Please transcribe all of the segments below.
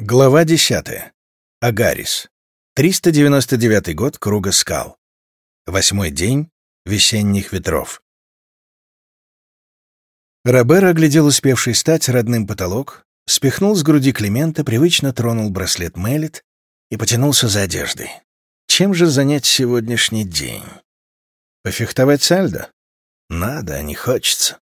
Глава 10. Агарис. 399 год Круга скал. Восьмой день весенних ветров. Робер оглядел успевший стать родным потолок, спихнул с груди Климента, привычно тронул браслет Мелит и потянулся за одеждой. Чем же занять сегодняшний день? Пофехтовать с Альдо? Надо, а не хочется.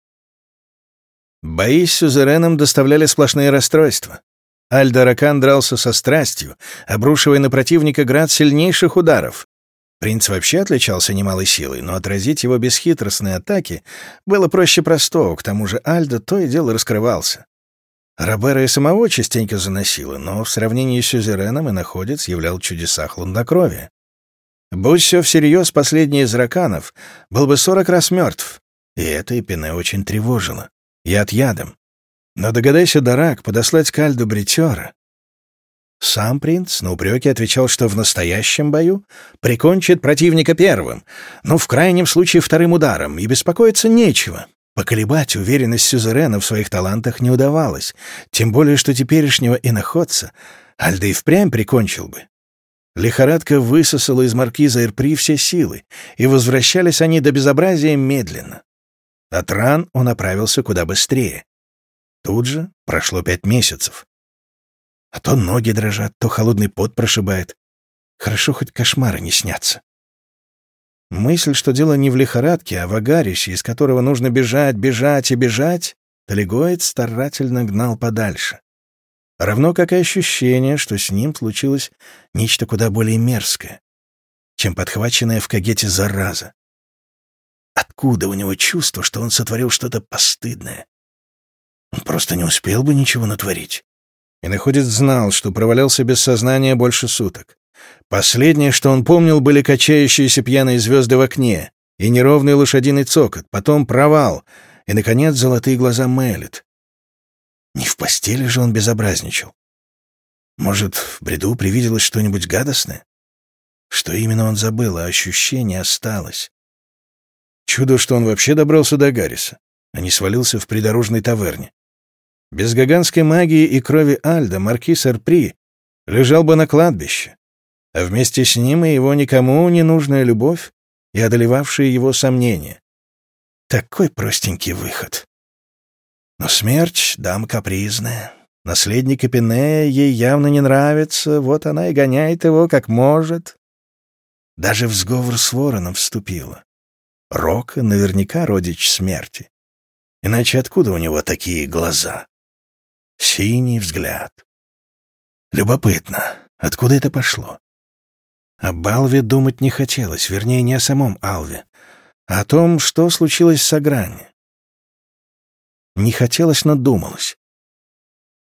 Бои с сюзереном доставляли сплошные расстройства. Альдоракан дрался со страстью, обрушивая на противника град сильнейших ударов. Принц вообще отличался немалой силой, но отразить его бесхитростные атаки было проще простого, к тому же Альдо то и дело раскрывался. Робера и самого частенько заносило, но в сравнении с Сюзереном и находец являл чудеса хладнокровия. Будь все всерьез, последний из раканов был бы сорок раз мертв, и это Эпине очень тревожило. Яд ядом. Но догадайся, Дарак, подослать Кальду бритера. Сам принц на упреки отвечал, что в настоящем бою прикончит противника первым, но в крайнем случае вторым ударом, и беспокоиться нечего. Поколебать уверенность Сюзерена в своих талантах не удавалось, тем более, что теперешнего иноходца Альда и впрямь прикончил бы. Лихорадка высосала из маркиза Эрпри все силы, и возвращались они до безобразия медленно. От ран он оправился куда быстрее. Тут же прошло пять месяцев. А то ноги дрожат, то холодный пот прошибает. Хорошо, хоть кошмары не снятся. Мысль, что дело не в лихорадке, а в агарище, из которого нужно бежать, бежать и бежать, Талигоид старательно гнал подальше. Равно как и ощущение, что с ним случилось нечто куда более мерзкое, чем подхваченная в кагете зараза. Откуда у него чувство, что он сотворил что-то постыдное, он просто не успел бы ничего натворить. И находец знал, что провалялся без сознания больше суток. Последнее, что он помнил, были качающиеся пьяные звезды в окне и неровный лошадиный цокот, потом провал, и, наконец, золотые глаза Мэлит. Не в постели же он безобразничал. Может, в бреду привиделось что-нибудь гадостное? Что именно он забыл, а ощущение осталось. Чудо, что он вообще добрался до Гарриса, а не свалился в придорожной таверне. Без гаганской магии и крови Альда маркиз Арпри лежал бы на кладбище, а вместе с ним и его никому не нужная любовь и одолевавшие его сомнения. Такой простенький выход. Но смерть — дама капризная. Наследник Эпинея ей явно не нравится, вот она и гоняет его как может. Даже в сговор с вороном вступила. Рока наверняка родич смерти. Иначе откуда у него такие глаза? Синий взгляд. Любопытно, откуда это пошло? О Балве думать не хотелось, вернее, не о самом Алве, а о том, что случилось с Аграни. Не хотелось, но думалось.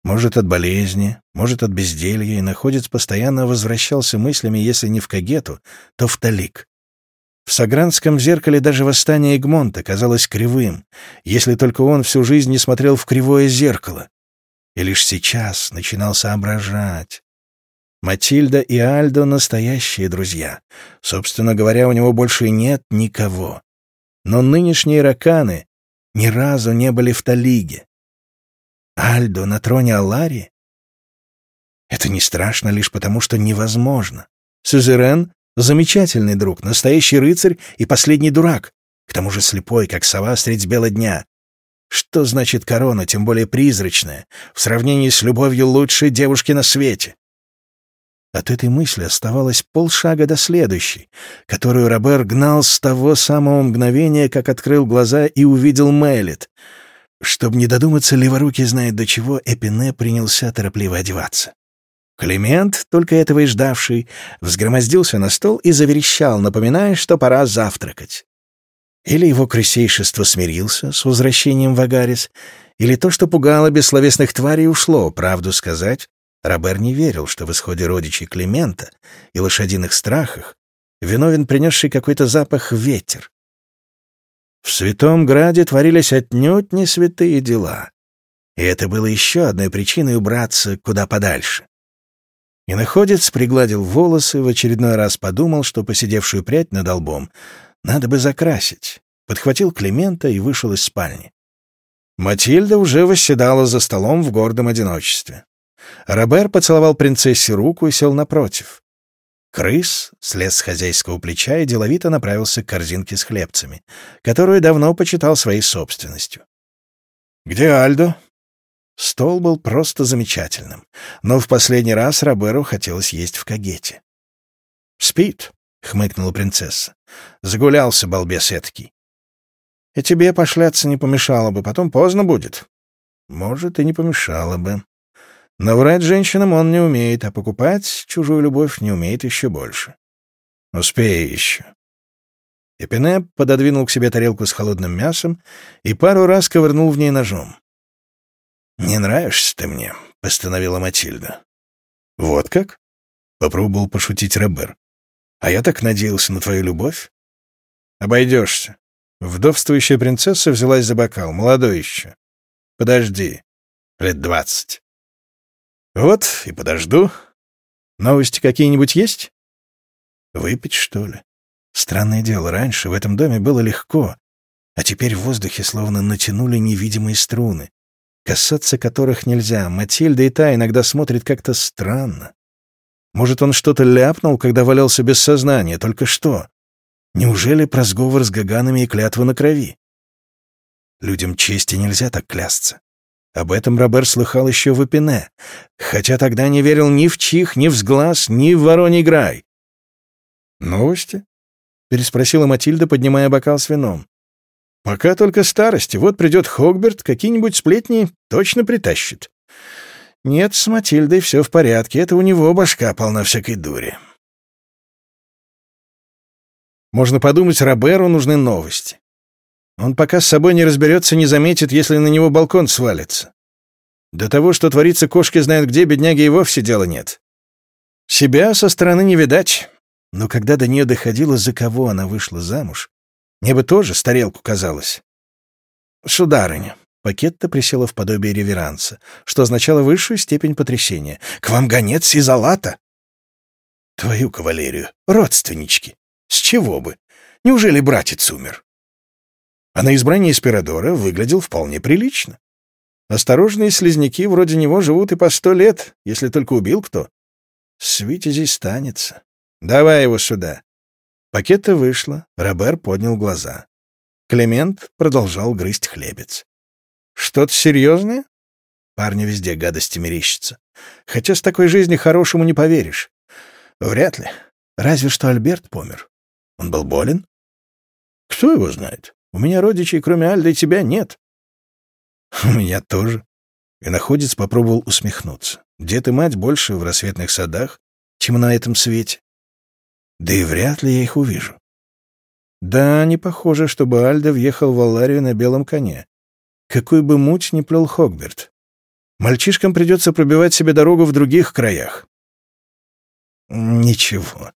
Может, от болезни, может, от безделья, и находец постоянно возвращался мыслями, если не в Кагету, то в Талик. В Сагранском зеркале даже восстание Эгмонта казалось кривым, если только он всю жизнь не смотрел в кривое зеркало, и лишь сейчас начинал соображать. Матильда и Альдо — настоящие друзья. Собственно говоря, у него больше нет никого. Но нынешние раканы ни разу не были в Талиге. Альдо на троне Алари? Это не страшно лишь потому, что невозможно. Сюзерен — замечательный друг, настоящий рыцарь и последний дурак, к тому же слепой, как сова средь бела дня. Что значит корона, тем более призрачная, в сравнении с любовью лучшей девушки на свете? От этой мысли оставалось полшага до следующей, которую Робер гнал с того самого мгновения, как открыл глаза и увидел Мэлит. Чтобы не додуматься, леворукий знает до чего, Эпине принялся торопливо одеваться. Климент, только этого и ждавший, взгромоздился на стол и заверещал, напоминая, что пора завтракать. Или его крысейшество смирился с возвращением в Агарис, или то, что пугало бессловесных тварей, ушло, правду сказать. Робер не верил, что в исходе родичей Климента и лошадиных страхах виновен принесший какой-то запах ветер. В Святом Граде творились отнюдь не святые дела. И это было еще одной причиной убраться куда подальше. И находец пригладил волосы, в очередной раз подумал, что посидевшую прядь над лбом надо бы закрасить. Подхватил Климента и вышел из спальни. Матильда уже восседала за столом в гордом одиночестве. Робер поцеловал принцессе руку и сел напротив. Крыс слез с хозяйского плеча и деловито направился к корзинке с хлебцами, которую давно почитал своей собственностью. «Где Альдо?» Стол был просто замечательным, но в последний раз Роберу хотелось есть в кагете. «Спит», — хмыкнула принцесса. «Загулялся, балбес эткий». «И тебе пошляться не помешало бы, потом поздно будет». «Может, и не помешало бы. Но врать женщинам он не умеет, а покупать чужую любовь не умеет еще больше. Успею еще». Эпине пододвинул к себе тарелку с холодным мясом и пару раз ковырнул в ней ножом. «Не нравишься ты мне», — постановила Матильда. «Вот как?» — попробовал пошутить Робер. «А я так надеялся на твою любовь». «Обойдешься». Вдовствующая принцесса взялась за бокал, молодой еще. «Подожди. Лет двадцать». «Вот и подожду. Новости какие-нибудь есть?» «Выпить, что ли?» Странное дело, раньше в этом доме было легко, а теперь в воздухе словно натянули невидимые струны, касаться которых нельзя. Матильда и та иногда смотрит как-то странно. Может, он что-то ляпнул, когда валялся без сознания, только что? Неужели про сговор с Гаганами и клятву на крови? Людям чести нельзя так клясться. Об этом Робер слыхал еще в Эпине, хотя тогда не верил ни в чих, ни в сглаз, ни в вороний грай. «Новости?» — переспросила Матильда, поднимая бокал с вином. Пока только старости. Вот придет Хогберт, какие-нибудь сплетни точно притащит. Нет, с Матильдой все в порядке. Это у него башка полна всякой дури. Можно подумать, Роберу нужны новости. Он пока с собой не разберется, не заметит, если на него балкон свалится. До того, что творится кошки знают где, бедняги и вовсе дела нет. Себя со стороны не видать. Но когда до нее доходило, за кого она вышла замуж, мне бы тоже с тарелку казалось. Сударыня. Пакетта присела в подобие реверанса, что означало высшую степень потрясения. «К вам гонец из Алата?» «Твою кавалерию! Родственнички! С чего бы? Неужели братец умер?» А на избрании Спирадора выглядел вполне прилично. Осторожные слизняки вроде него живут и по сто лет, если только убил кто. С станется. Давай его сюда. Пакета вышла, Робер поднял глаза. Клемент продолжал грызть хлебец. «Что-то серьезное?» Парню везде гадости мерещится. Хотя с такой жизни хорошему не поверишь. Вряд ли. Разве что Альберт помер. Он был болен? Кто его знает? У меня родичей, кроме Альда и тебя, нет. У меня тоже. И находец попробовал усмехнуться. Дед и мать больше в рассветных садах, чем на этом свете. Да и вряд ли я их увижу. Да, не похоже, чтобы Альда въехал в Алларию на белом коне. Какой бы муть ни плел Хогберт. Мальчишкам придется пробивать себе дорогу в других краях. Ничего.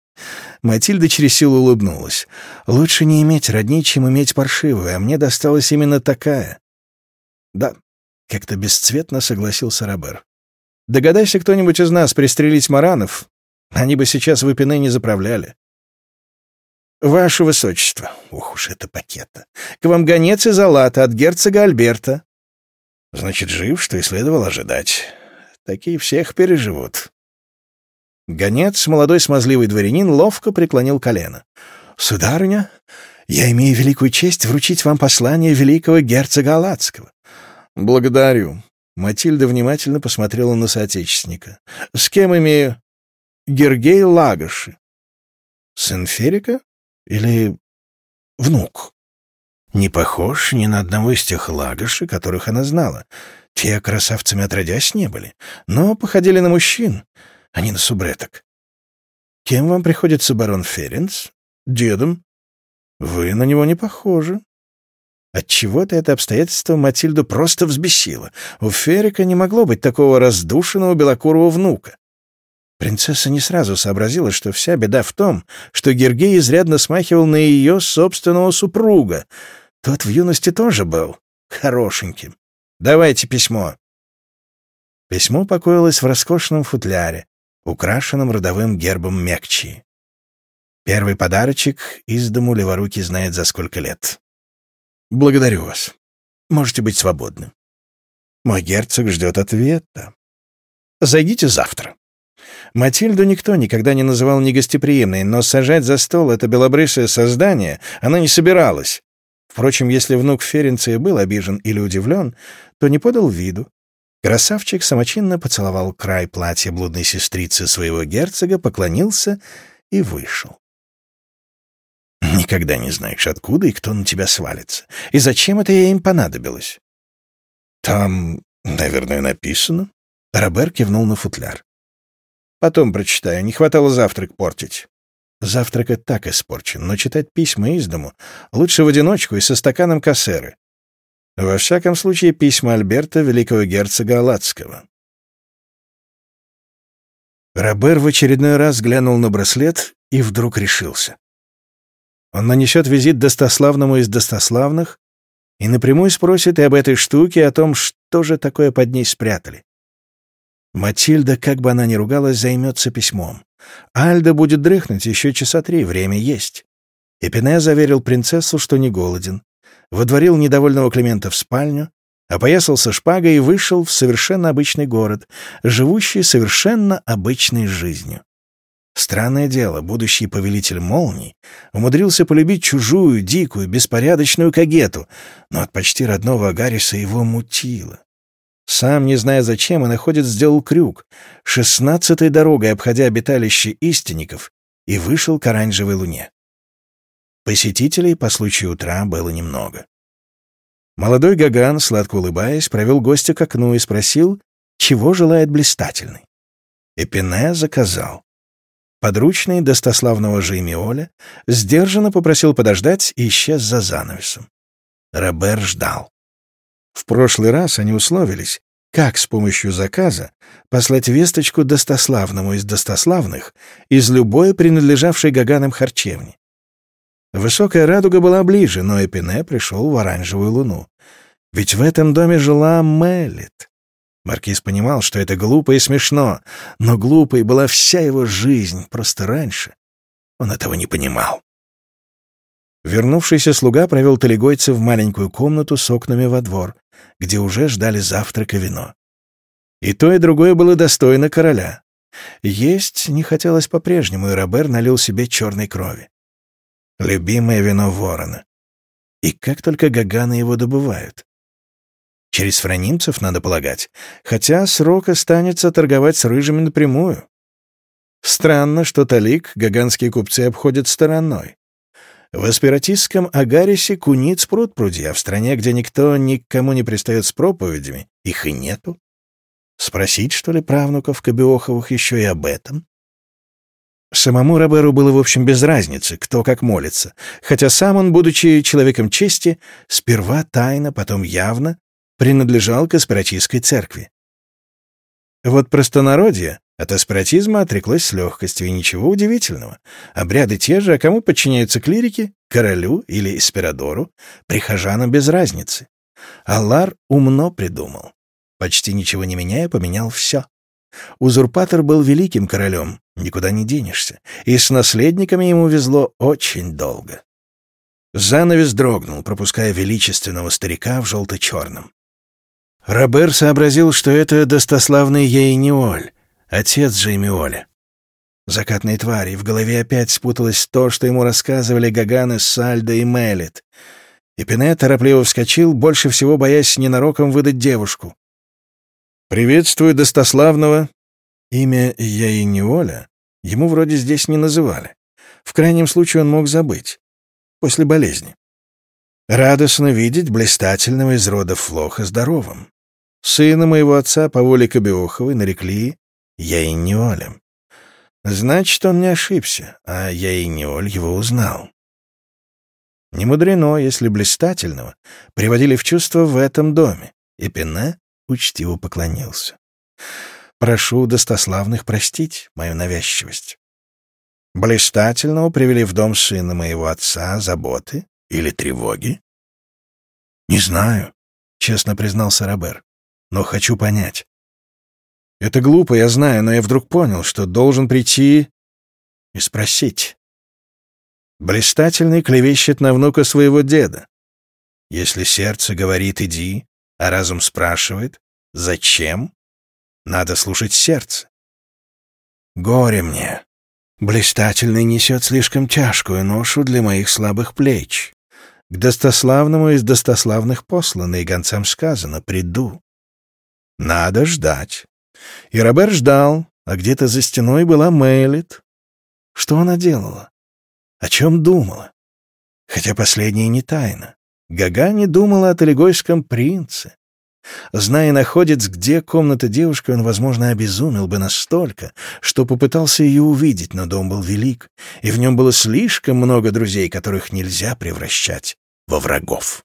Матильда через силу улыбнулась. Лучше не иметь родни, чем иметь паршивую, а мне досталась именно такая. Да, как-то бесцветно согласился Робер. Догадайся кто-нибудь из нас пристрелить маранов, они бы сейчас в не заправляли. «Ваше Высочество!» Ух уж это пакета! «К вам гонец из Алата от герцога Альберта!» «Значит, жив, что и следовало ожидать. Такие всех переживут». Гонец, молодой смазливый дворянин, ловко преклонил колено. «Сударыня, я имею великую честь вручить вам послание великого герцога Алатского». «Благодарю». Матильда внимательно посмотрела на соотечественника. «С кем имею?» Гергей Лагоши. Сын Ферика? Или внук? Не похож ни на одного из тех Лагоши, которых она знала. Те красавцами отродясь не были, но походили на мужчин, а не на субреток. Кем вам приходится барон Ференц? Дедом? Вы на него не похожи. Отчего-то это обстоятельство Матильду просто взбесило. У Ферика не могло быть такого раздушенного белокурого внука. Принцесса не сразу сообразила, что вся беда в том, что Гергей изрядно смахивал на ее собственного супруга. Тот в юности тоже был хорошеньким. «Давайте письмо». Письмо покоилось в роскошном футляре, украшенном родовым гербом Мекчи. Первый подарочек из дому леворуки знает за сколько лет. «Благодарю вас. Можете быть свободны. Мой герцог ждет ответа. Зайдите завтра». Матильду никто никогда не называл негостеприимной, но сажать за стол это белобрысое создание она не собиралась. Впрочем, если внук Ференция был обижен или удивлен, то не подал виду. Красавчик самочинно поцеловал край платья блудной сестрицы своего герцога, поклонился и вышел. Никогда не знаешь, откуда и кто на тебя свалится. И зачем это ей им понадобилось? Там, наверное, написано. Робер кивнул на футляр. Потом прочитаю, не хватало завтрак портить. Завтрак и так испорчен, но читать письма из дому лучше в одиночку и со стаканом кассеры. Во всяком случае, письма Альберта, великого герцога Аладского. Робер в очередной раз глянул на браслет и вдруг решился. Он нанесет визит достославному из достославных и напрямую спросит и об этой штуке, о том, что же такое под ней спрятали. Матильда, как бы она ни ругалась, займется письмом. Альда будет дрыхнуть еще часа три, время есть. Эпине заверил принцессу, что не голоден. Водворил недовольного Климента в спальню, опоясался шпагой и вышел в совершенно обычный город, живущий совершенно обычной жизнью. Странное дело, будущий повелитель молний умудрился полюбить чужую, дикую, беспорядочную кагету, но от почти родного Агариса его мутило. Сам, не зная зачем, и находит сделал крюк, шестнадцатой дорогой обходя обиталище истинников, и вышел к оранжевой луне. Посетителей по случаю утра было немного. Молодой Гаган, сладко улыбаясь, провел гостя к окну и спросил, чего желает блистательный. Эпине заказал. Подручный достославного Жеймиоля сдержанно попросил подождать и исчез за занавесом. Робер ждал. В прошлый раз они условились, как с помощью заказа послать весточку достославному из достославных из любой принадлежавшей Гаганам харчевни. Высокая радуга была ближе, но Эпине пришел в оранжевую луну. Ведь в этом доме жила Мелит. Маркиз понимал, что это глупо и смешно, но глупой была вся его жизнь, просто раньше он этого не понимал. Вернувшийся слуга провел талигойца в маленькую комнату с окнами во двор, где уже ждали завтрак и вино. И то, и другое было достойно короля. Есть не хотелось по-прежнему, и Робер налил себе черной крови. Любимое вино ворона. И как только гаганы его добывают? Через франимцев, надо полагать, хотя срок останется торговать с рыжими напрямую. Странно, что Талик гаганские купцы обходят стороной. В аспиратистском Агарисе куниц пруд пруди, а в стране, где никто никому не пристает с проповедями, их и нету. Спросить, что ли, правнуков Кобиоховых еще и об этом? Самому Роберу было, в общем, без разницы, кто как молится, хотя сам он, будучи человеком чести, сперва тайно, потом явно принадлежал к аспиратистской церкви. Вот простонародье от аспиратизма отреклось с легкостью, и ничего удивительного. Обряды те же, а кому подчиняются клирики, королю или эспирадору, прихожанам без разницы. Аллар умно придумал. Почти ничего не меняя, поменял все. Узурпатор был великим королем, никуда не денешься, и с наследниками ему везло очень долго. Занавес дрогнул, пропуская величественного старика в желто-черном. Робер сообразил, что это достославный Ейниоль, отец Джеймиоля. Закатной твари, в голове опять спуталось то, что ему рассказывали Гаганы, Сальдо и Мелит. И Пене торопливо вскочил, больше всего боясь ненароком выдать девушку. «Приветствую достославного». Имя Яиниоля ему вроде здесь не называли. В крайнем случае он мог забыть. После болезни. Радостно видеть блистательного из рода Флоха здоровым. Сына моего отца по воле Кобеоховой нарекли Яиниолем. Значит, он не ошибся, а Яиниоль его узнал. Не мудрено, если блистательного приводили в чувство в этом доме, и Пене учтиво поклонился. «Прошу достославных простить мою навязчивость. Блистательного привели в дом сына моего отца заботы или тревоги?» «Не знаю», — честно признался Робер но хочу понять. Это глупо, я знаю, но я вдруг понял, что должен прийти и спросить. Блистательный клевещет на внука своего деда. Если сердце говорит «иди», а разум спрашивает «зачем?», Надо слушать сердце. Горе мне. Блистательный несет слишком тяжкую ношу для моих слабых плеч. К достославному из достославных послано, и гонцам сказано «приду». Надо ждать. И Робер ждал, а где-то за стеной была Мейлит. Что она делала? О чем думала? Хотя последнее не тайна. Гага не думала о талигойском принце. Зная находец, где комната девушки, он, возможно, обезумел бы настолько, что попытался ее увидеть, но дом был велик, и в нем было слишком много друзей, которых нельзя превращать во врагов.